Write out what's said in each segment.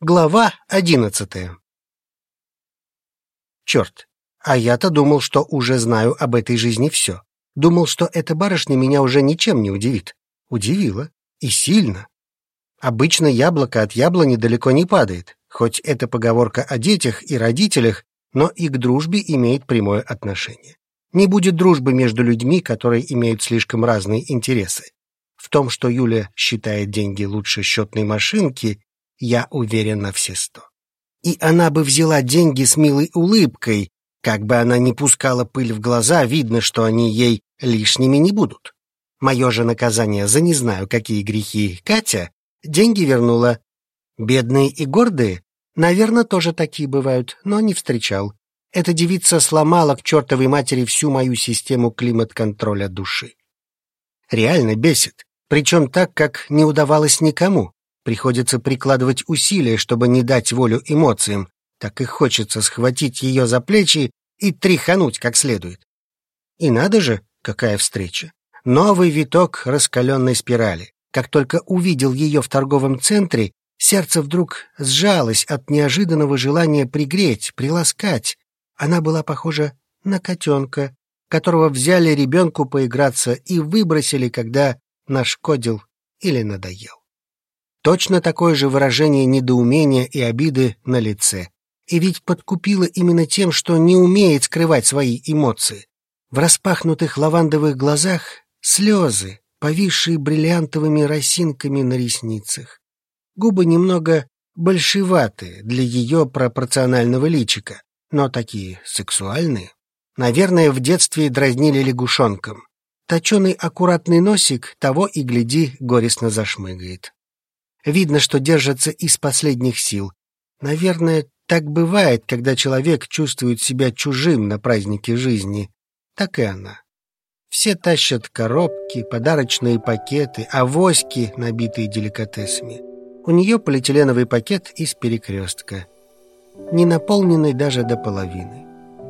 Глава одиннадцатая Черт, а я-то думал, что уже знаю об этой жизни все. Думал, что эта барышня меня уже ничем не удивит. Удивила. И сильно. Обычно яблоко от яблони далеко не падает, хоть это поговорка о детях и родителях, но и к дружбе имеет прямое отношение. Не будет дружбы между людьми, которые имеют слишком разные интересы. В том, что Юля считает деньги лучше счетной машинки, я уверен на все сто. И она бы взяла деньги с милой улыбкой, как бы она ни пускала пыль в глаза, видно, что они ей лишними не будут. Мое же наказание за не знаю какие грехи Катя деньги вернула. Бедные и гордые, наверное, тоже такие бывают, но не встречал. Эта девица сломала к чертовой матери всю мою систему климат-контроля души. Реально бесит, причем так, как не удавалось никому. Приходится прикладывать усилия, чтобы не дать волю эмоциям. Так и хочется схватить ее за плечи и тряхануть как следует. И надо же, какая встреча. Новый виток раскаленной спирали. Как только увидел ее в торговом центре, сердце вдруг сжалось от неожиданного желания пригреть, приласкать. Она была похожа на котенка, которого взяли ребенку поиграться и выбросили, когда нашкодил или надоел. Точно такое же выражение недоумения и обиды на лице. И ведь подкупила именно тем, что не умеет скрывать свои эмоции. В распахнутых лавандовых глазах слезы, повисшие бриллиантовыми росинками на ресницах. Губы немного большеватые для ее пропорционального личика, но такие сексуальные. Наверное, в детстве дразнили лягушонком. Точеный аккуратный носик того и гляди горестно зашмыгает. Видно, что держится из последних сил. Наверное, так бывает, когда человек чувствует себя чужим на празднике жизни. Так и она. Все тащат коробки, подарочные пакеты, авоськи, набитые деликатесами. У нее полиэтиленовый пакет из перекрестка, не наполненный даже до половины.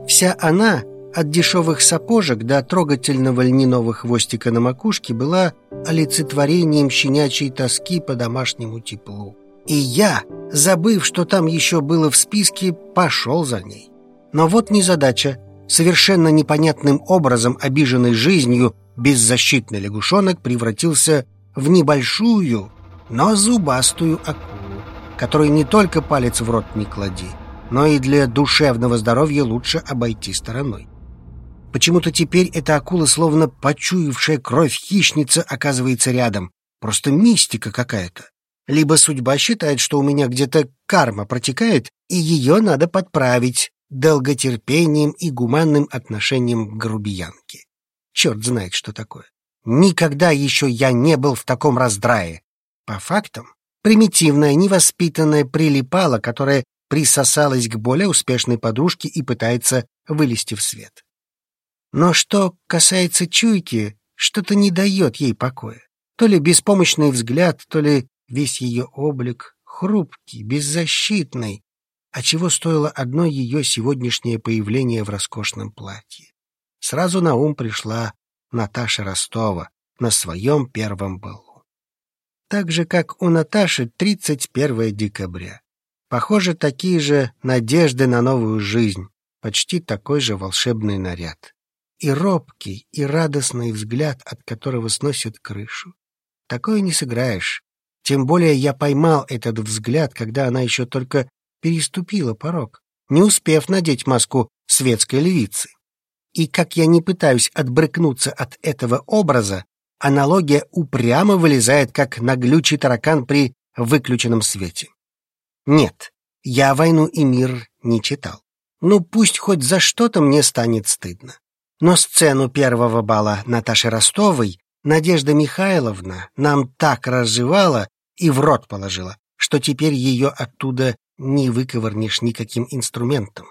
Вся она от дешевых сапожек до трогательного льняного хвостика на макушке была олицетворением щенячьей тоски по домашнему теплу. И я, забыв, что там еще было в списке, пошел за ней. Но вот незадача. Совершенно непонятным образом, обиженный жизнью, беззащитный лягушонок превратился в небольшую, но зубастую акулу, которой не только палец в рот не клади, но и для душевного здоровья лучше обойти стороной. Почему-то теперь эта акула, словно почуявшая кровь хищница, оказывается рядом. Просто мистика какая-то. Либо судьба считает, что у меня где-то карма протекает, и ее надо подправить долготерпением и гуманным отношением к грубиянке. Черт знает, что такое. Никогда еще я не был в таком раздрае. По фактам, примитивная, невоспитанная прилипала, которая присосалась к более успешной подружке и пытается вылезти в свет. Но что касается чуйки, что-то не дает ей покоя. То ли беспомощный взгляд, то ли весь ее облик, хрупкий, беззащитный, а чего стоило одно ее сегодняшнее появление в роскошном платье. Сразу на ум пришла Наташа Ростова на своем первом балу. Так же, как у Наташи 31 декабря. Похоже, такие же надежды на новую жизнь, почти такой же волшебный наряд и робкий, и радостный взгляд, от которого сносит крышу. Такое не сыграешь. Тем более я поймал этот взгляд, когда она еще только переступила порог, не успев надеть маску светской львицы. И как я не пытаюсь отбрыкнуться от этого образа, аналогия упрямо вылезает, как наглючий таракан при выключенном свете. Нет, я «Войну и мир» не читал. Ну, пусть хоть за что-то мне станет стыдно. Но сцену первого бала Наташи Ростовой Надежда Михайловна нам так разжевала и в рот положила, что теперь ее оттуда не выковырнешь никаким инструментом.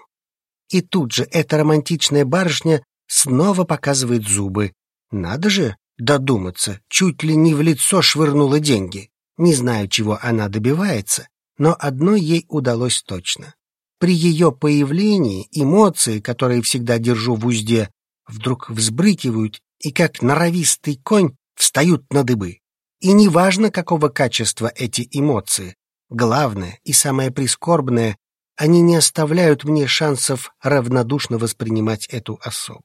И тут же эта романтичная барышня снова показывает зубы. Надо же додуматься, чуть ли не в лицо швырнула деньги. Не знаю, чего она добивается, но одно ей удалось точно. При ее появлении эмоции, которые всегда держу в узде, вдруг взбрыкивают и, как норовистый конь, встают на дыбы. И неважно, какого качества эти эмоции, главное и самое прискорбное, они не оставляют мне шансов равнодушно воспринимать эту особу.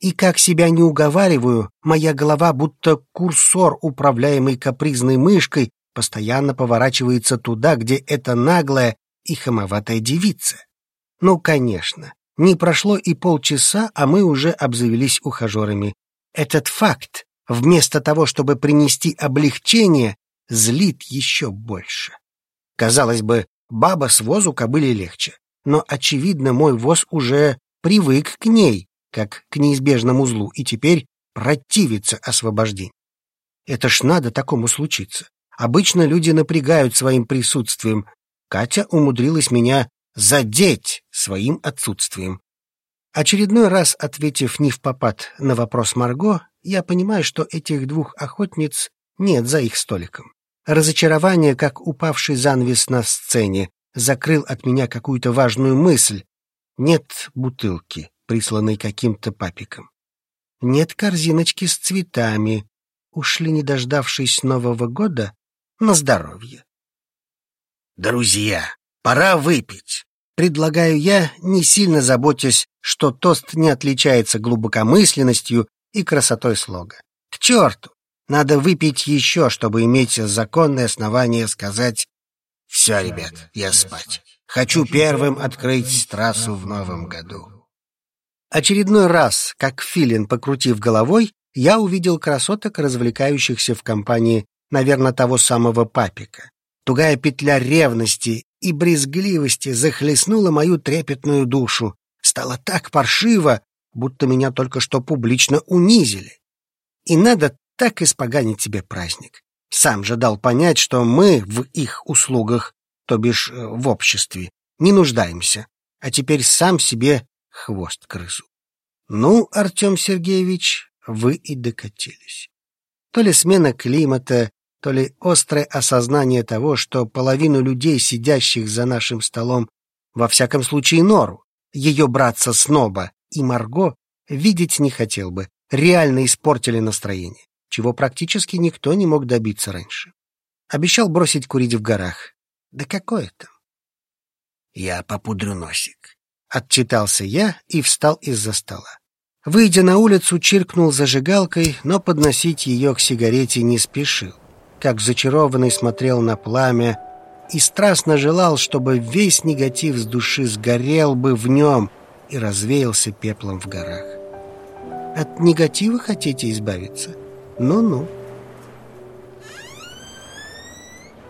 И как себя не уговариваю, моя голова, будто курсор, управляемый капризной мышкой, постоянно поворачивается туда, где эта наглая и хамоватая девица. Ну, конечно, не прошло и полчаса, а мы уже обзавелись ухажерами. Этот факт, вместо того, чтобы принести облегчение, злит еще больше. Казалось бы, баба с возу кобыле легче, но, очевидно, мой воз уже привык к ней, как к неизбежному злу, и теперь противится освобождению. Это ж надо такому случиться. Обычно люди напрягают своим присутствием. Катя умудрилась меня задеть своим отсутствием. Очередной раз ответив не в попад на вопрос Марго, я понимаю, что этих двух охотниц нет за их столиком. Разочарование, как упавший занавес на сцене, закрыл от меня какую-то важную мысль. Нет бутылки, присланной каким-то папиком. Нет корзиночки с цветами. Ушли, не дождавшись Нового года, на здоровье. «Друзья, пора выпить!» Предлагаю я, не сильно заботясь, что тост не отличается глубокомысленностью и красотой слога. К черту! Надо выпить еще, чтобы иметь законное основание сказать «Все, ребят, я спать. Хочу первым открыть трассу в новом году». Очередной раз, как филин покрутив головой, я увидел красоток, развлекающихся в компании, наверное, того самого папика. Тугая петля ревности и брезгливости захлестнула мою трепетную душу. Стало так паршиво, будто меня только что публично унизили. И надо так испоганить себе праздник. Сам же дал понять, что мы в их услугах, то бишь э, в обществе, не нуждаемся, а теперь сам себе хвост крысу. Ну, Артем Сергеевич, вы и докатились. То ли смена климата, то ли острое осознание того, что половину людей, сидящих за нашим столом, во всяком случае Нору, ее братца Сноба и Марго, видеть не хотел бы, реально испортили настроение, чего практически никто не мог добиться раньше. Обещал бросить курить в горах. Да какое там? Я попудрю носик. Отчитался я и встал из-за стола. Выйдя на улицу, чиркнул зажигалкой, но подносить ее к сигарете не спешил как зачарованный смотрел на пламя и страстно желал, чтобы весь негатив с души сгорел бы в нем и развеялся пеплом в горах. От негатива хотите избавиться? Ну-ну.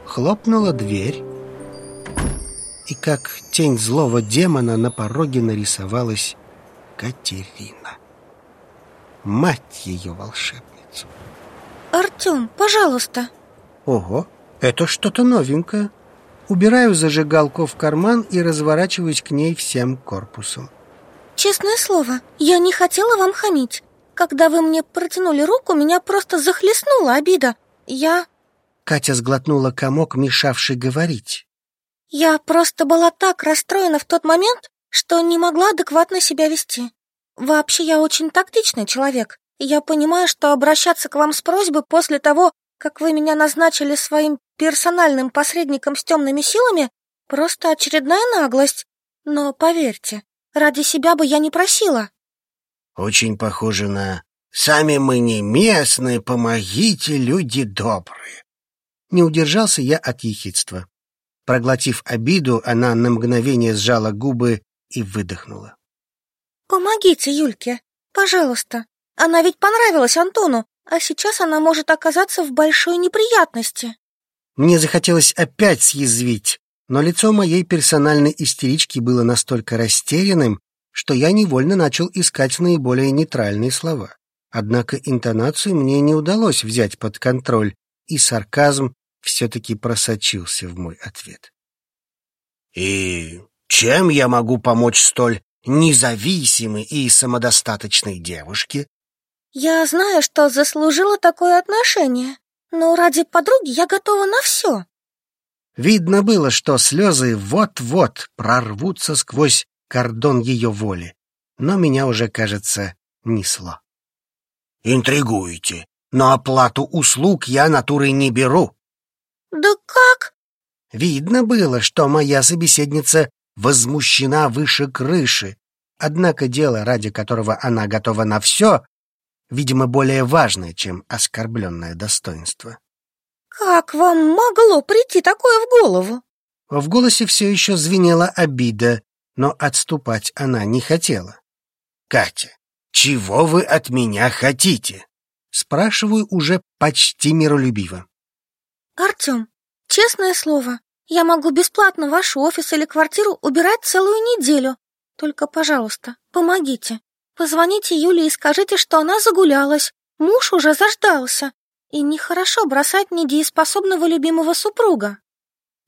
Хлопнула дверь, и как тень злого демона на пороге нарисовалась Катерина. Мать ее волшебницу. «Артем, пожалуйста!» Ого, это что-то новенькое. Убираю зажигалку в карман и разворачиваюсь к ней всем корпусом. Честное слово, я не хотела вам хамить. Когда вы мне протянули руку, меня просто захлестнула обида. Я... Катя сглотнула комок, мешавший говорить. Я просто была так расстроена в тот момент, что не могла адекватно себя вести. Вообще, я очень тактичный человек. Я понимаю, что обращаться к вам с просьбой после того, как вы меня назначили своим персональным посредником с темными силами, просто очередная наглость. Но поверьте, ради себя бы я не просила. Очень похоже на «Сами мы не местные, помогите, люди добрые». Не удержался я от ехидства. Проглотив обиду, она на мгновение сжала губы и выдохнула. «Помогите Юльке, пожалуйста. Она ведь понравилась Антону, а сейчас она может оказаться в большой неприятности. Мне захотелось опять съязвить, но лицо моей персональной истерички было настолько растерянным, что я невольно начал искать наиболее нейтральные слова. Однако интонацию мне не удалось взять под контроль, и сарказм все-таки просочился в мой ответ. «И чем я могу помочь столь независимой и самодостаточной девушке?» Я знаю, что заслужила такое отношение, но ради подруги я готова на все. Видно было, что слезы вот-вот прорвутся сквозь кордон ее воли, но меня уже, кажется, несло. «Интригуете, но оплату услуг я натурой не беру». «Да как?» Видно было, что моя собеседница возмущена выше крыши. Однако дело, ради которого она готова на все, видимо, более важное, чем оскорбленное достоинство. «Как вам могло прийти такое в голову?» В голосе все еще звенела обида, но отступать она не хотела. «Катя, чего вы от меня хотите?» Спрашиваю уже почти миролюбиво. «Артем, честное слово, я могу бесплатно ваш офис или квартиру убирать целую неделю. Только, пожалуйста, помогите. Позвоните Юле и скажите, что она загулялась. Муж уже заждался. И нехорошо бросать недееспособного любимого супруга.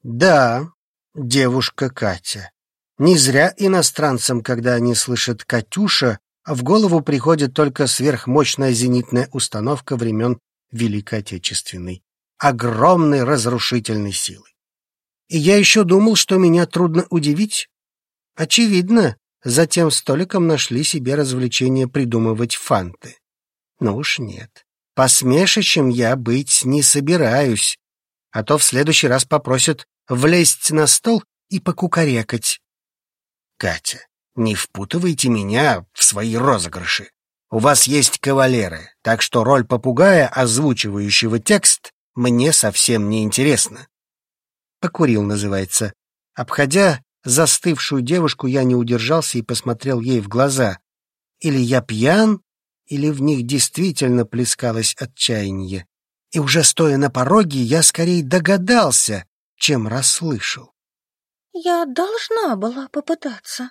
Да, девушка Катя. Не зря иностранцам, когда они слышат «Катюша», в голову приходит только сверхмощная зенитная установка времен Великой Отечественной, огромной разрушительной силы. И я еще думал, что меня трудно удивить. Очевидно, за тем столиком нашли себе развлечение придумывать фанты. Но уж нет. Посмешищем я быть не собираюсь, а то в следующий раз попросят влезть на стол и покукарекать. Катя, не впутывайте меня в свои розыгрыши. У вас есть кавалеры, так что роль попугая, озвучивающего текст, мне совсем не интересна. Покурил, называется. Обходя застывшую девушку, я не удержался и посмотрел ей в глаза. Или я пьян, или в них действительно плескалось отчаяние. И уже стоя на пороге, я скорее догадался, чем расслышал. «Я должна была попытаться»,